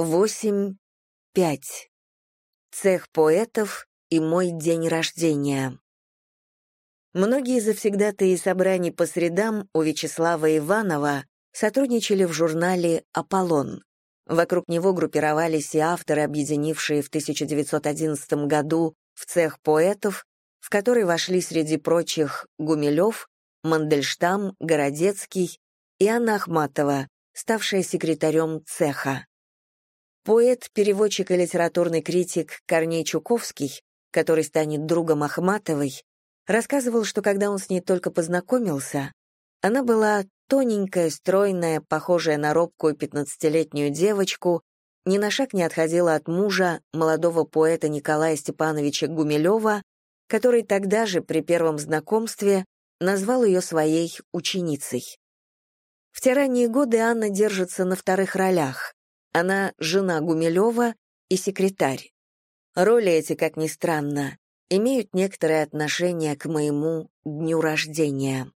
8, 5. Цех поэтов и мой день рождения. Многие завсегдатые собраний по средам у Вячеслава Иванова сотрудничали в журнале «Аполлон». Вокруг него группировались и авторы, объединившие в 1911 году в цех поэтов, в который вошли среди прочих Гумилев, Мандельштам, Городецкий и Анна Ахматова, ставшая секретарем цеха. Поэт, переводчик и литературный критик Корней Чуковский, который станет другом Ахматовой, рассказывал, что когда он с ней только познакомился, она была тоненькая, стройная, похожая на робкую пятнадцатилетнюю девочку, ни на шаг не отходила от мужа, молодого поэта Николая Степановича Гумилева, который тогда же при первом знакомстве назвал ее своей ученицей. В те ранние годы Анна держится на вторых ролях. Она жена Гумилева и секретарь. Роли эти, как ни странно, имеют некоторое отношение к моему дню рождения.